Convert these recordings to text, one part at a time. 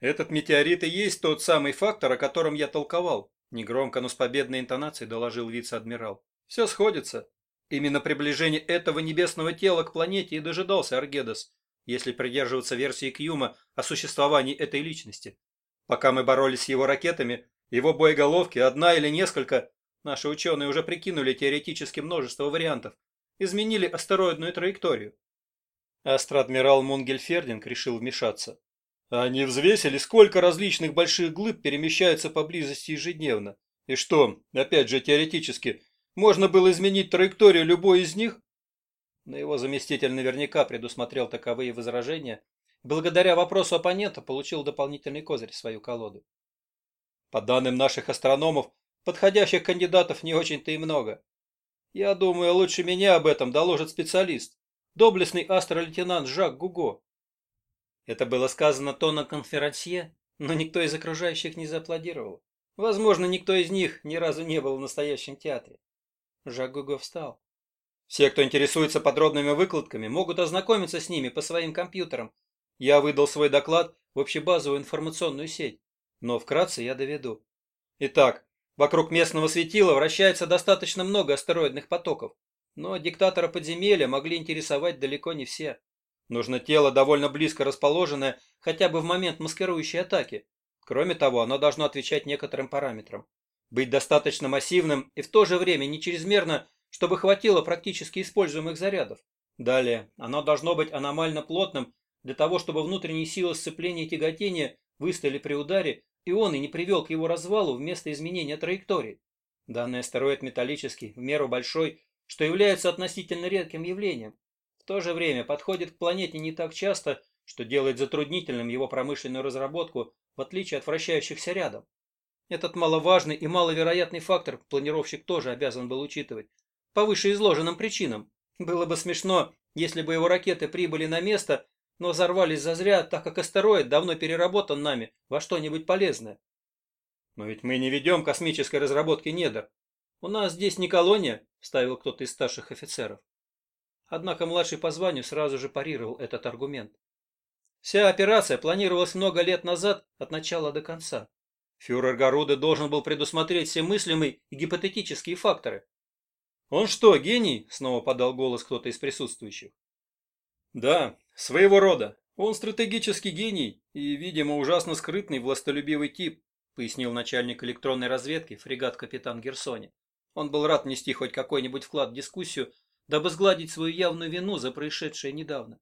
Этот метеорит и есть тот самый фактор, о котором я толковал. Негромко, но с победной интонацией доложил вице-адмирал. Все сходится. Именно приближение этого небесного тела к планете и дожидался Аргедас, если придерживаться версии Кьюма о существовании этой личности. Пока мы боролись с его ракетами, его боеголовки, одна или несколько, наши ученые уже прикинули теоретически множество вариантов, изменили астероидную траекторию. Астроадмирал Мунгельфердинг решил вмешаться. Они взвесили, сколько различных больших глыб перемещаются поблизости ежедневно. И что, опять же теоретически, можно было изменить траекторию любой из них? Но его заместитель наверняка предусмотрел таковые возражения. Благодаря вопросу оппонента получил дополнительный козырь в свою колоду. По данным наших астрономов, подходящих кандидатов не очень-то и много. Я думаю, лучше меня об этом доложит специалист, доблестный астролейтенант Жак Гуго. Это было сказано тоном конферансье, но никто из окружающих не зааплодировал. Возможно, никто из них ни разу не был в настоящем театре. Жак встал. Все, кто интересуется подробными выкладками, могут ознакомиться с ними по своим компьютерам. Я выдал свой доклад в общебазовую информационную сеть, но вкратце я доведу. Итак, вокруг местного светила вращается достаточно много астероидных потоков, но диктатора подземелья могли интересовать далеко не все. Нужно тело, довольно близко расположенное, хотя бы в момент маскирующей атаки. Кроме того, оно должно отвечать некоторым параметрам. Быть достаточно массивным и в то же время не чрезмерно, чтобы хватило практически используемых зарядов. Далее, оно должно быть аномально плотным для того, чтобы внутренние силы сцепления и тяготения выстояли при ударе, и он и не привел к его развалу вместо изменения траектории. Данный астероид металлический, в меру большой, что является относительно редким явлением. То же время подходит к планете не так часто, что делает затруднительным его промышленную разработку, в отличие от вращающихся рядом. Этот маловажный и маловероятный фактор планировщик тоже обязан был учитывать. По вышеизложенным причинам. Было бы смешно, если бы его ракеты прибыли на место, но взорвались зазря, так как астероид давно переработан нами во что-нибудь полезное. Но ведь мы не ведем космической разработки недр. У нас здесь не колония, вставил кто-то из старших офицеров. Однако младший по званию сразу же парировал этот аргумент. Вся операция планировалась много лет назад от начала до конца. Фюрер Гаруда должен был предусмотреть все мыслимые и гипотетические факторы. «Он что, гений?» – снова подал голос кто-то из присутствующих. «Да, своего рода. Он стратегический гений и, видимо, ужасно скрытный властолюбивый тип», – пояснил начальник электронной разведки фрегат-капитан Герсони. Он был рад внести хоть какой-нибудь вклад в дискуссию, дабы сгладить свою явную вину за происшедшее недавно.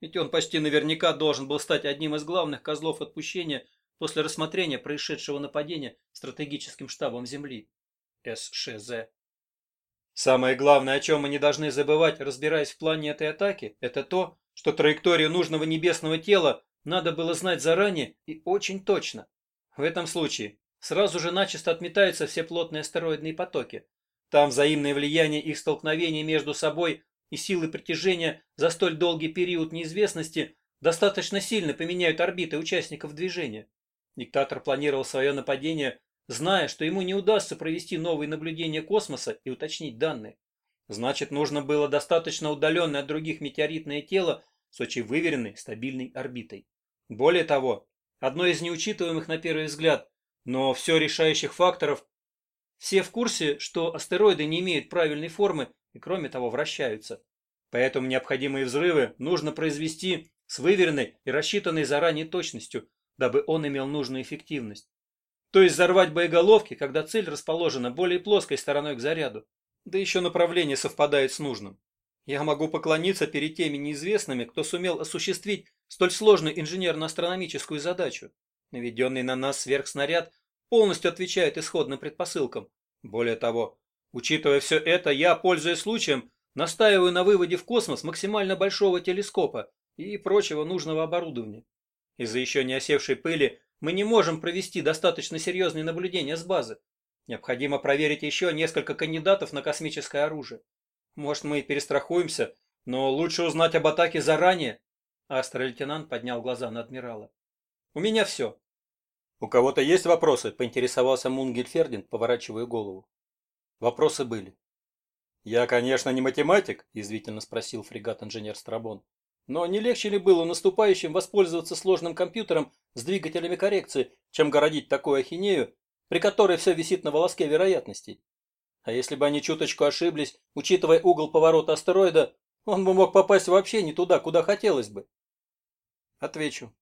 Ведь он почти наверняка должен был стать одним из главных козлов отпущения после рассмотрения происшедшего нападения стратегическим штабом Земли, СШЗ. Самое главное, о чем мы не должны забывать, разбираясь в плане этой атаки, это то, что траекторию нужного небесного тела надо было знать заранее и очень точно. В этом случае сразу же начисто отметаются все плотные астероидные потоки. Там взаимное влияние их столкновений между собой и силы притяжения за столь долгий период неизвестности достаточно сильно поменяют орбиты участников движения. Диктатор планировал свое нападение, зная, что ему не удастся провести новые наблюдения космоса и уточнить данные. Значит, нужно было достаточно удаленное от других метеоритное тело с очень выверенной стабильной орбитой. Более того, одно из неучитываемых на первый взгляд, но все решающих факторов, все в курсе, что астероиды не имеют правильной формы и кроме того вращаются. Поэтому необходимые взрывы нужно произвести с выверенной и рассчитанной заранее точностью, дабы он имел нужную эффективность. То есть взорвать боеголовки, когда цель расположена более плоской стороной к заряду. Да еще направление совпадает с нужным. Я могу поклониться перед теми неизвестными, кто сумел осуществить столь сложную инженерно-астрономическую задачу. Наведенный на нас сверхснаряд полностью отвечает исходным предпосылкам. Более того, учитывая все это, я, пользуясь случаем, настаиваю на выводе в космос максимально большого телескопа и прочего нужного оборудования. Из-за еще не осевшей пыли мы не можем провести достаточно серьезные наблюдения с базы. Необходимо проверить еще несколько кандидатов на космическое оружие. Может, мы перестрахуемся, но лучше узнать об атаке заранее. Астро-лейтенант поднял глаза на адмирала. У меня все. У кого-то есть вопросы? Поинтересовался Мунгельфердин, поворачивая голову. Вопросы были. Я, конечно, не математик, извительно спросил фрегат-инженер Страбон. Но не легче ли было наступающим воспользоваться сложным компьютером с двигателями коррекции, чем городить такую ахинею, при которой все висит на волоске вероятностей? А если бы они чуточку ошиблись, учитывая угол поворота астероида, он бы мог попасть вообще не туда, куда хотелось бы. Отвечу.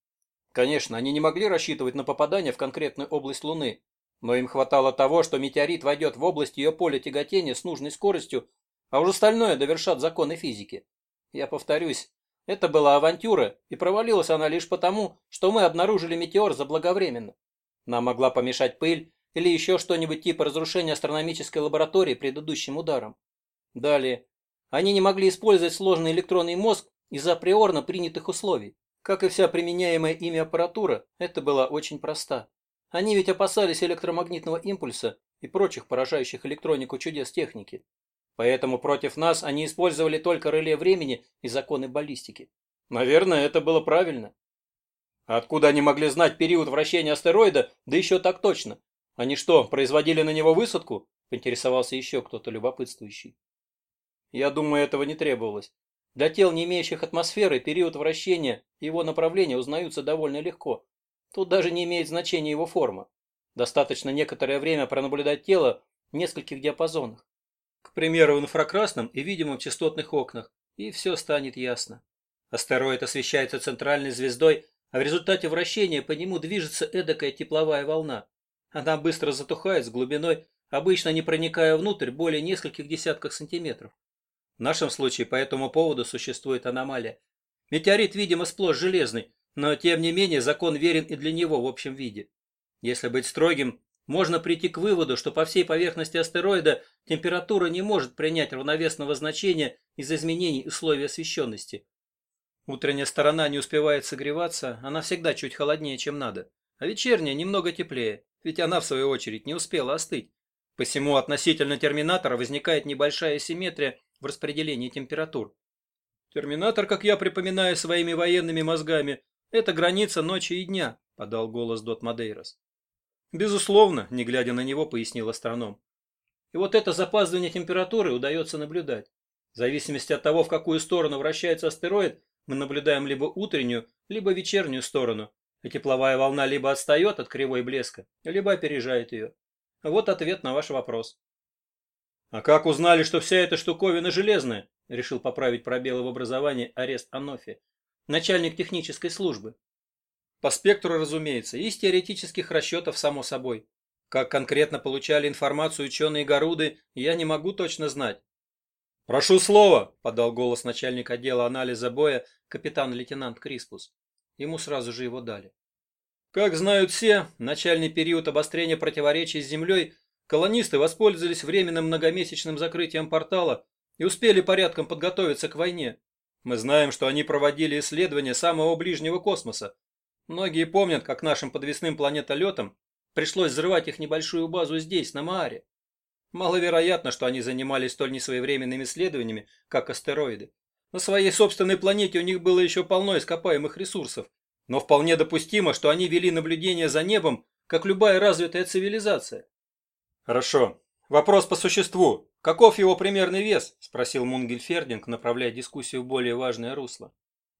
Конечно, они не могли рассчитывать на попадание в конкретную область Луны, но им хватало того, что метеорит войдет в область ее поля тяготения с нужной скоростью, а уже остальное довершат законы физики. Я повторюсь, это была авантюра, и провалилась она лишь потому, что мы обнаружили метеор заблаговременно. Нам могла помешать пыль или еще что-нибудь типа разрушения астрономической лаборатории предыдущим ударом. Далее. Они не могли использовать сложный электронный мозг из-за априорно принятых условий. Как и вся применяемая ими аппаратура, это была очень проста. Они ведь опасались электромагнитного импульса и прочих поражающих электронику чудес техники. Поэтому против нас они использовали только реле времени и законы баллистики. Наверное, это было правильно. откуда они могли знать период вращения астероида, да еще так точно? Они что, производили на него высадку? Поинтересовался еще кто-то любопытствующий. Я думаю, этого не требовалось. Для тел, не имеющих атмосферы, период вращения и его направление узнаются довольно легко. Тут даже не имеет значения его форма. Достаточно некоторое время пронаблюдать тело в нескольких диапазонах. К примеру, в инфракрасном и видимом частотных окнах, и все станет ясно. Астероид освещается центральной звездой, а в результате вращения по нему движется эдакая тепловая волна. Она быстро затухает с глубиной, обычно не проникая внутрь более нескольких десятков сантиметров. В нашем случае по этому поводу существует аномалия. Метеорит, видимо, сплошь железный, но тем не менее закон верен и для него в общем виде. Если быть строгим, можно прийти к выводу, что по всей поверхности астероида температура не может принять равновесного значения из-за изменений условий освещенности. Утренняя сторона не успевает согреваться, она всегда чуть холоднее, чем надо. А вечерняя немного теплее, ведь она, в свою очередь, не успела остыть. Посему относительно терминатора возникает небольшая симметрия в распределении температур. Терминатор, как я припоминаю своими военными мозгами, это граница ночи и дня, подал голос Дот Мадейрос. Безусловно, не глядя на него, пояснил астроном. И вот это запаздывание температуры удается наблюдать. В зависимости от того, в какую сторону вращается астероид, мы наблюдаем либо утреннюю, либо вечернюю сторону, и тепловая волна либо отстает от кривой блеска, либо опережает ее. Вот ответ на ваш вопрос. «А как узнали, что вся эта штуковина железная?» – решил поправить пробелы в образовании арест Анофи, начальник технической службы. По спектру, разумеется, и из теоретических расчетов, само собой. Как конкретно получали информацию ученые Горуды, я не могу точно знать. «Прошу слова!» – подал голос начальник отдела анализа боя капитан-лейтенант Криспус. Ему сразу же его дали. Как знают все, начальный период обострения противоречий с Землей колонисты воспользовались временным многомесячным закрытием портала и успели порядком подготовиться к войне. Мы знаем, что они проводили исследования самого ближнего космоса, Многие помнят, как нашим подвесным планетолетам пришлось взрывать их небольшую базу здесь, на Мааре. Маловероятно, что они занимались столь несвоевременными исследованиями, как астероиды. На своей собственной планете у них было еще полно ископаемых ресурсов, но вполне допустимо, что они вели наблюдение за небом, как любая развитая цивилизация. Хорошо. Вопрос по существу. Каков его примерный вес? Спросил Мунгельфердинг, направляя дискуссию в более важное русло.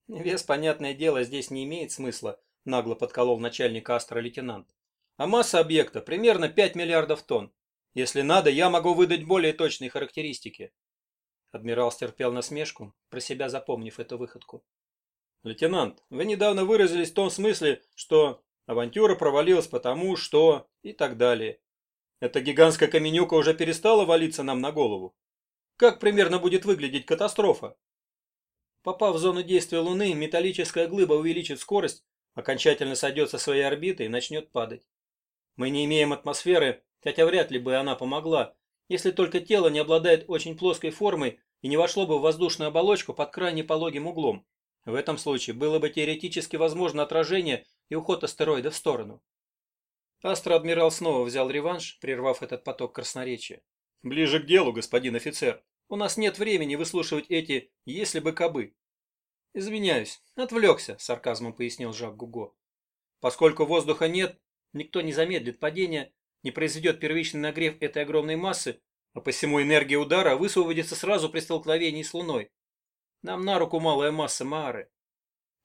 Вес, понятное дело, здесь не имеет смысла, нагло подколол начальник Астра лейтенант. А масса объекта примерно 5 миллиардов тонн. Если надо, я могу выдать более точные характеристики. Адмирал стерпел насмешку, про себя запомнив эту выходку. Лейтенант, вы недавно выразились в том смысле, что авантюра провалилась потому, что... и так далее. Эта гигантская каменюка уже перестала валиться нам на голову. Как примерно будет выглядеть катастрофа? Попав в зону действия Луны, металлическая глыба увеличит скорость окончательно сойдет со своей орбиты и начнет падать. Мы не имеем атмосферы, хотя вряд ли бы она помогла, если только тело не обладает очень плоской формой и не вошло бы в воздушную оболочку под крайне пологим углом. В этом случае было бы теоретически возможно отражение и уход астероида в сторону. Астро-адмирал снова взял реванш, прервав этот поток красноречия. «Ближе к делу, господин офицер. У нас нет времени выслушивать эти «если бы кобы». «Извиняюсь, отвлекся», – сарказмом пояснил Жак Гуго. «Поскольку воздуха нет, никто не замедлит падение, не произведет первичный нагрев этой огромной массы, а посему энергия удара высвободится сразу при столкновении с Луной. Нам на руку малая масса Маары.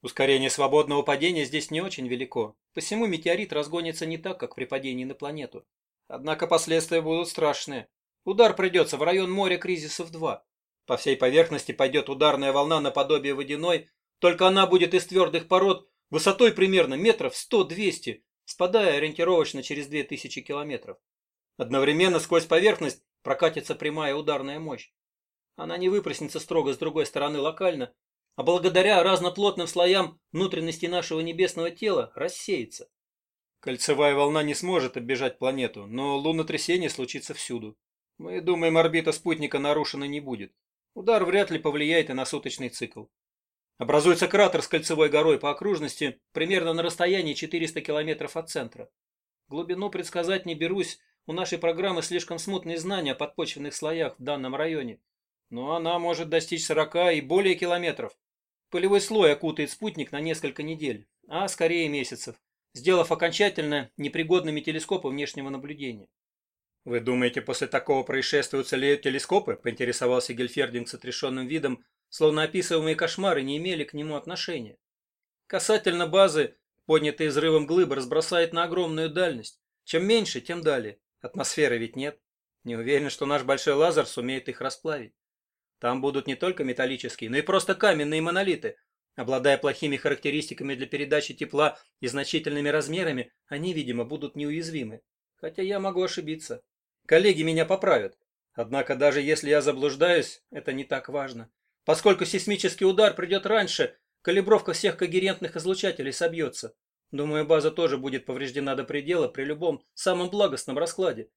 Ускорение свободного падения здесь не очень велико, посему метеорит разгонится не так, как при падении на планету. Однако последствия будут страшные. Удар придется в район моря кризисов 2. По всей поверхности пойдет ударная волна наподобие водяной, только она будет из твердых пород высотой примерно метров 100-200, спадая ориентировочно через 2000 километров. Одновременно сквозь поверхность прокатится прямая ударная мощь. Она не выпроснется строго с другой стороны локально, а благодаря разноплотным слоям внутренности нашего небесного тела рассеется. Кольцевая волна не сможет оббежать планету, но лунотрясение случится всюду. Мы думаем, орбита спутника нарушена не будет. Удар вряд ли повлияет и на суточный цикл. Образуется кратер с кольцевой горой по окружности примерно на расстоянии 400 километров от центра. Глубину предсказать не берусь, у нашей программы слишком смутные знания о подпочвенных слоях в данном районе. Но она может достичь 40 и более километров. Полевой слой окутает спутник на несколько недель, а скорее месяцев, сделав окончательно непригодными телескопы внешнего наблюдения. «Вы думаете, после такого происшествия уцелеют телескопы?» – поинтересовался Гельфердинг с отрешенным видом, словно описываемые кошмары не имели к нему отношения. Касательно базы, поднятые взрывом глыбы разбросает на огромную дальность. Чем меньше, тем далее. Атмосферы ведь нет. Не уверен, что наш большой лазер сумеет их расплавить. Там будут не только металлические, но и просто каменные монолиты. Обладая плохими характеристиками для передачи тепла и значительными размерами, они, видимо, будут неуязвимы. Хотя я могу ошибиться. Коллеги меня поправят. Однако даже если я заблуждаюсь, это не так важно. Поскольку сейсмический удар придет раньше, калибровка всех когерентных излучателей собьется. Думаю, база тоже будет повреждена до предела при любом самом благостном раскладе.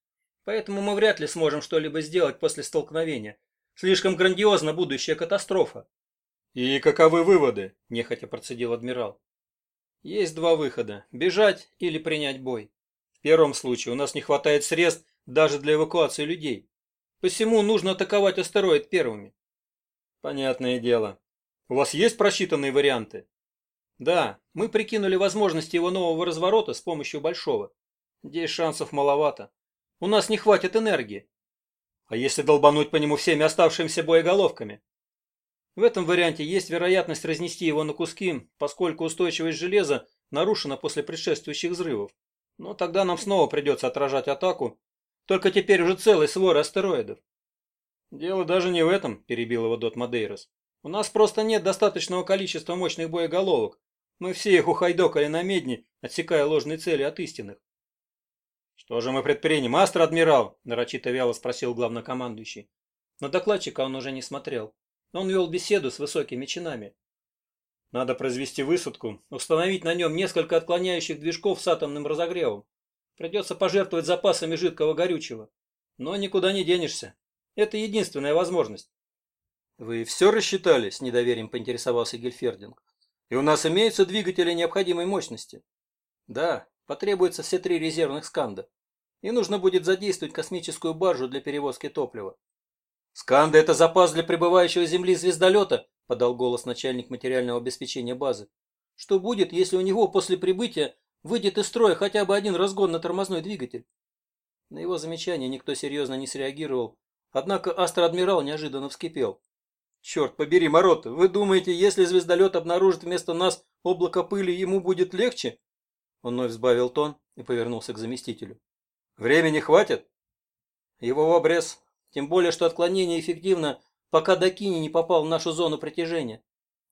Поэтому мы вряд ли сможем что-либо сделать после столкновения. Слишком грандиозна будущая катастрофа. И каковы выводы? Нехотя процедил адмирал. Есть два выхода. Бежать или принять бой. В первом случае у нас не хватает средств даже для эвакуации людей. Посему нужно атаковать астероид первыми. Понятное дело. У вас есть просчитанные варианты? Да, мы прикинули возможности его нового разворота с помощью большого. Здесь шансов маловато. У нас не хватит энергии. А если долбануть по нему всеми оставшимися боеголовками? В этом варианте есть вероятность разнести его на куски, поскольку устойчивость железа нарушена после предшествующих взрывов. Но тогда нам снова придется отражать атаку, только теперь уже целый свор астероидов. Дело даже не в этом, перебил его Дот Мадейрос. У нас просто нет достаточного количества мощных боеголовок. Мы все их ухайдокали на медне, отсекая ложные цели от истинных. «Что же мы предпримем, астр-адмирал?» – нарочито вяло спросил главнокомандующий. На докладчика он уже не смотрел. Он вел беседу с высокими чинами. Надо произвести высадку, установить на нем несколько отклоняющих движков с атомным разогревом. Придется пожертвовать запасами жидкого горючего. Но никуда не денешься. Это единственная возможность. «Вы все рассчитали?» – с недоверием поинтересовался Гельфердинг. «И у нас имеются двигатели необходимой мощности?» «Да, Потребуется все три резервных сканда. И нужно будет задействовать космическую баржу для перевозки топлива. «Сканда – это запас для прибывающего Земли звездолета», – подал голос начальник материального обеспечения базы. «Что будет, если у него после прибытия выйдет из строя хотя бы один разгонно-тормозной двигатель?» На его замечание никто серьезно не среагировал, однако астроадмирал неожиданно вскипел. «Черт побери, Морот, вы думаете, если звездолет обнаружит вместо нас облако пыли, ему будет легче?» Он вновь сбавил тон и повернулся к заместителю. «Времени хватит?» «Его в обрез. Тем более, что отклонение эффективно, пока Дакини не попал в нашу зону притяжения.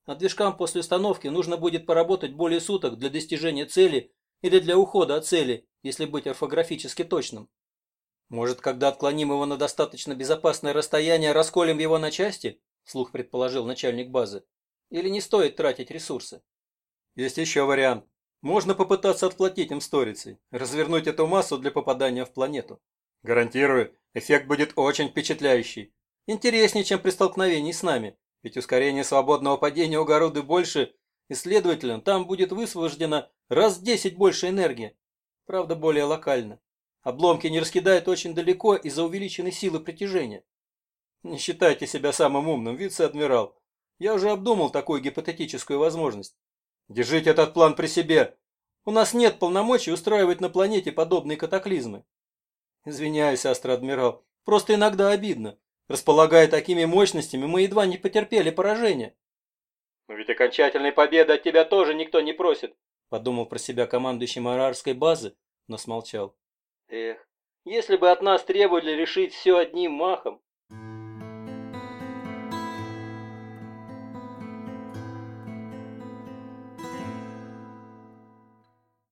А движкам после установки нужно будет поработать более суток для достижения цели или для ухода от цели, если быть орфографически точным. Может, когда отклоним его на достаточно безопасное расстояние, расколем его на части?» Слух предположил начальник базы. «Или не стоит тратить ресурсы?» «Есть еще вариант. Можно попытаться отплатить им сторицей, развернуть эту массу для попадания в планету. Гарантирую, эффект будет очень впечатляющий. Интереснее, чем при столкновении с нами, ведь ускорение свободного падения у Горуды больше, и, следовательно, там будет высвобождено раз в 10 больше энергии. Правда, более локально. Обломки не раскидают очень далеко из-за увеличенной силы притяжения. Не считайте себя самым умным, вице-адмирал. Я уже обдумал такую гипотетическую возможность. Держите этот план при себе. У нас нет полномочий устраивать на планете подобные катаклизмы. Извиняюсь, астроадмирал. Просто иногда обидно. Располагая такими мощностями, мы едва не потерпели поражение. Но ведь окончательной победы от тебя тоже никто не просит, подумал про себя командующий Марарской базы, но смолчал. Эх, если бы от нас требовали решить все одним махом,